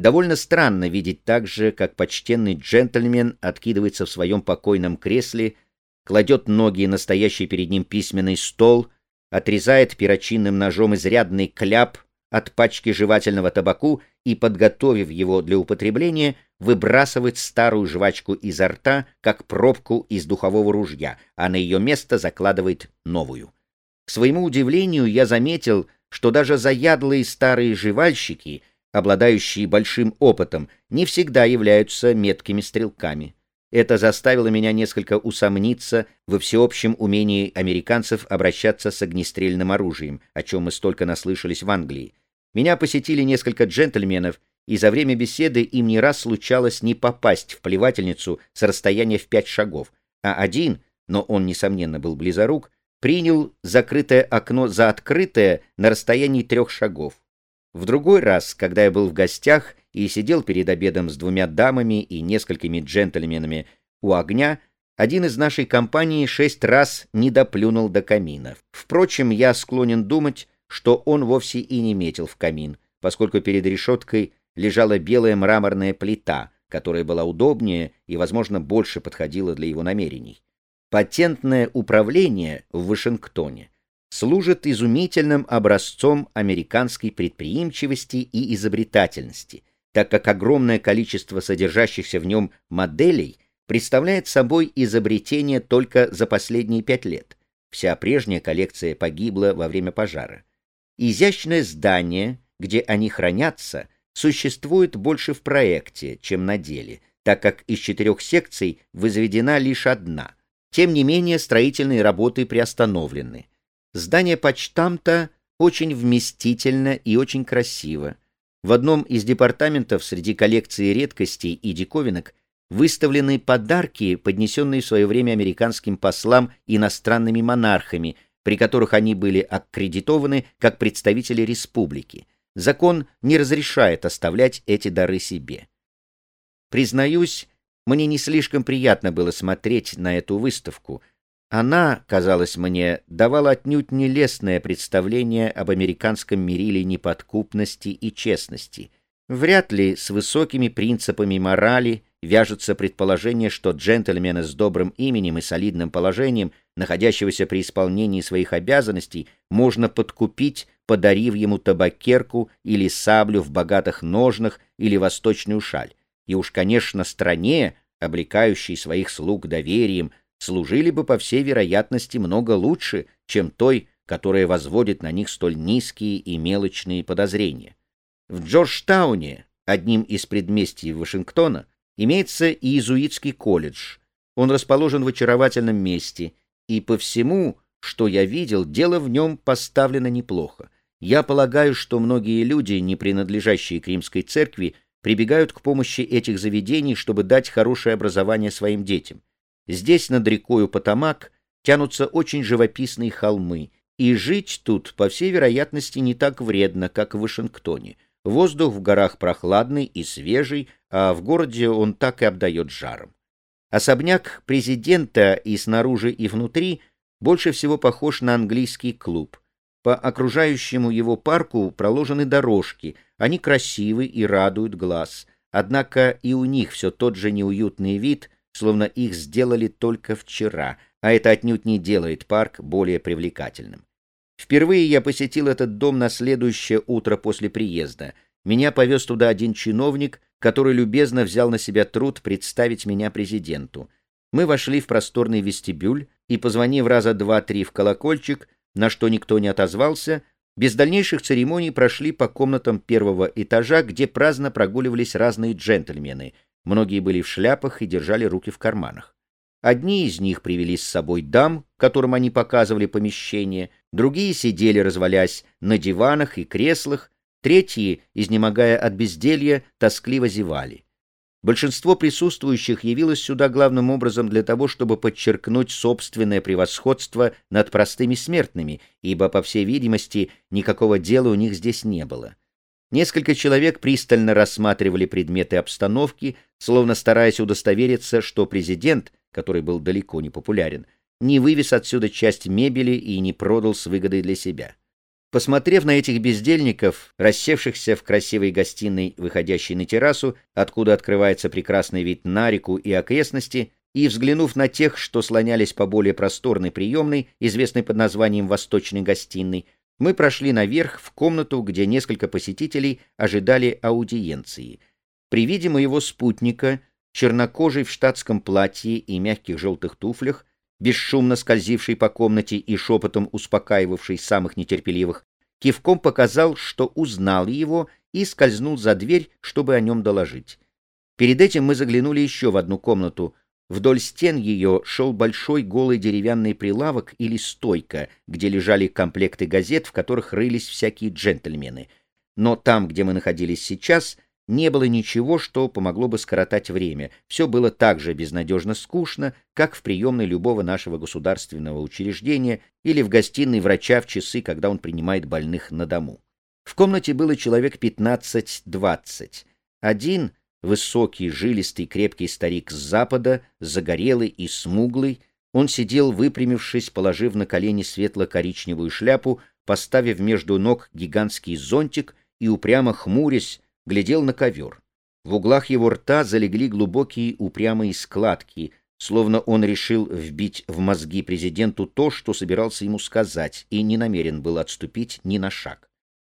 Довольно странно видеть также, как почтенный джентльмен откидывается в своем покойном кресле, кладет ноги на стоящий перед ним письменный стол, отрезает перочинным ножом изрядный кляп от пачки жевательного табаку и, подготовив его для употребления, выбрасывает старую жвачку изо рта, как пробку из духового ружья, а на ее место закладывает новую. К своему удивлению я заметил, что даже заядлые старые жевальщики, обладающие большим опытом, не всегда являются меткими стрелками. Это заставило меня несколько усомниться во всеобщем умении американцев обращаться с огнестрельным оружием, о чем мы столько наслышались в Англии. Меня посетили несколько джентльменов, и за время беседы им не раз случалось не попасть в плевательницу с расстояния в пять шагов, а один, но он, несомненно, был близорук, принял закрытое окно за открытое на расстоянии трех шагов. В другой раз, когда я был в гостях и сидел перед обедом с двумя дамами и несколькими джентльменами у огня, один из нашей компании шесть раз не доплюнул до камина. Впрочем, я склонен думать, что он вовсе и не метил в камин, поскольку перед решеткой лежала белая мраморная плита, которая была удобнее и, возможно, больше подходила для его намерений. Патентное управление в Вашингтоне служит изумительным образцом американской предприимчивости и изобретательности, так как огромное количество содержащихся в нем моделей представляет собой изобретение только за последние пять лет. Вся прежняя коллекция погибла во время пожара. Изящное здание, где они хранятся, существует больше в проекте, чем на деле, так как из четырех секций возведена лишь одна — тем не менее, строительные работы приостановлены. Здание почтамта очень вместительно и очень красиво. В одном из департаментов среди коллекции редкостей и диковинок выставлены подарки, поднесенные в свое время американским послам иностранными монархами, при которых они были аккредитованы как представители республики. Закон не разрешает оставлять эти дары себе. Признаюсь, мне не слишком приятно было смотреть на эту выставку. Она, казалось мне, давала отнюдь нелестное представление об американском мериле неподкупности и честности. Вряд ли с высокими принципами морали вяжется предположение, что джентльмена с добрым именем и солидным положением, находящегося при исполнении своих обязанностей, можно подкупить, подарив ему табакерку или саблю в богатых ножнах или восточную шаль и уж, конечно, стране, облекающей своих слуг доверием, служили бы, по всей вероятности, много лучше, чем той, которая возводит на них столь низкие и мелочные подозрения. В Джорджтауне, одним из предместий Вашингтона, имеется иезуитский колледж. Он расположен в очаровательном месте, и по всему, что я видел, дело в нем поставлено неплохо. Я полагаю, что многие люди, не принадлежащие к римской церкви, прибегают к помощи этих заведений, чтобы дать хорошее образование своим детям. Здесь над рекою Потамак тянутся очень живописные холмы, и жить тут, по всей вероятности, не так вредно, как в Вашингтоне. Воздух в горах прохладный и свежий, а в городе он так и обдает жаром. Особняк президента и снаружи, и внутри больше всего похож на английский клуб. По окружающему его парку проложены дорожки, они красивы и радуют глаз, однако и у них все тот же неуютный вид, словно их сделали только вчера, а это отнюдь не делает парк более привлекательным. Впервые я посетил этот дом на следующее утро после приезда. Меня повез туда один чиновник, который любезно взял на себя труд представить меня президенту. Мы вошли в просторный вестибюль и, позвонив раза два-три в колокольчик, на что никто не отозвался, без дальнейших церемоний прошли по комнатам первого этажа, где праздно прогуливались разные джентльмены. Многие были в шляпах и держали руки в карманах. Одни из них привели с собой дам, которым они показывали помещение, другие сидели, развалясь на диванах и креслах, третьи, изнемогая от безделья, тоскливо зевали. Большинство присутствующих явилось сюда главным образом для того, чтобы подчеркнуть собственное превосходство над простыми смертными, ибо, по всей видимости, никакого дела у них здесь не было. Несколько человек пристально рассматривали предметы обстановки, словно стараясь удостовериться, что президент, который был далеко не популярен, не вывез отсюда часть мебели и не продал с выгодой для себя. Посмотрев на этих бездельников, рассевшихся в красивой гостиной, выходящей на террасу, откуда открывается прекрасный вид на реку и окрестности, и взглянув на тех, что слонялись по более просторной приемной, известной под названием «Восточной гостиной», мы прошли наверх в комнату, где несколько посетителей ожидали аудиенции. При виде моего спутника, чернокожий в штатском платье и мягких желтых туфлях, бесшумно скользивший по комнате и шепотом успокаивавший самых нетерпеливых, кивком показал, что узнал его и скользнул за дверь, чтобы о нем доложить. Перед этим мы заглянули еще в одну комнату. Вдоль стен ее шел большой голый деревянный прилавок или стойка, где лежали комплекты газет, в которых рылись всякие джентльмены. Но там, где мы находились сейчас, — не было ничего, что помогло бы скоротать время. Все было так же безнадежно скучно, как в приемной любого нашего государственного учреждения или в гостиной врача в часы, когда он принимает больных на дому. В комнате было человек 15-20. Один, высокий, жилистый, крепкий старик с запада, загорелый и смуглый, он сидел, выпрямившись, положив на колени светло-коричневую шляпу, поставив между ног гигантский зонтик и упрямо хмурясь, глядел на ковер. В углах его рта залегли глубокие упрямые складки, словно он решил вбить в мозги президенту то, что собирался ему сказать, и не намерен был отступить ни на шаг.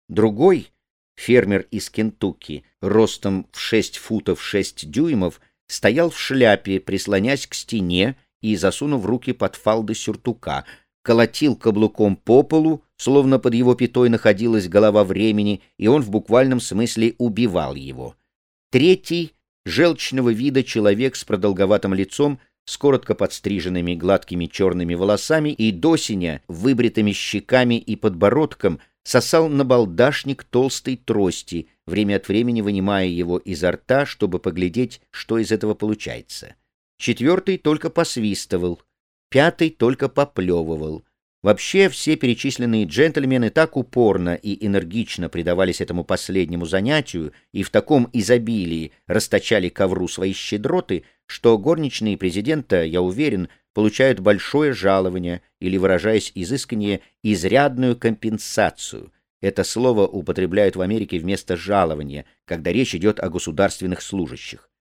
Другой, фермер из Кентукки, ростом в 6 футов 6 дюймов, стоял в шляпе, прислонясь к стене и засунув руки под фалды сюртука, колотил каблуком по полу, словно под его пятой находилась голова времени, и он в буквальном смысле убивал его. Третий, желчного вида человек с продолговатым лицом, с коротко подстриженными гладкими черными волосами и досиня, выбритыми щеками и подбородком, сосал на балдашник толстой трости, время от времени вынимая его изо рта, чтобы поглядеть, что из этого получается. Четвертый только посвистывал — пятый только поплевывал. Вообще все перечисленные джентльмены так упорно и энергично предавались этому последнему занятию и в таком изобилии расточали ковру свои щедроты, что горничные президента, я уверен, получают большое жалование или, выражаясь изысканнее, изрядную компенсацию. Это слово употребляют в Америке вместо жалования, когда речь идет о государственных служащих.